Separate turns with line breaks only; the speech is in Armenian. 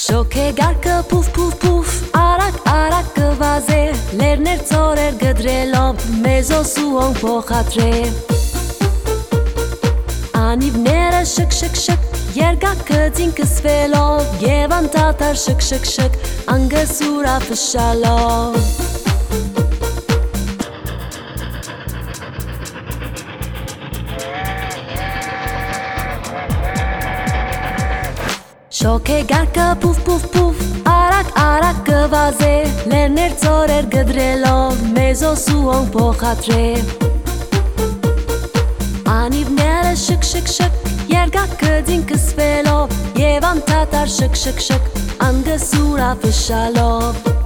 Շոքե գարկը պուվ պուվ պուվ Արակ արակ կվազե Լերներ ծորեր գդրելով Մեզ ոսուոն փոխադրե Անիվները շկ շկ շկ Երգակը ձինքսվելով Եվ անտատար շկ շկ շկ Անգսուրա ֆշալով Շոքե գարկը պուվ պուվ պուվ Արակ արակ կվազե Լերներ ծորեր գդրելով Մեզ ոսուոն փոխադրե Անիվները շկ շկ շկ Երգակը ձինքսվելով Եվ անտատար շկ շկ շկ Անգսուրա ֆշալով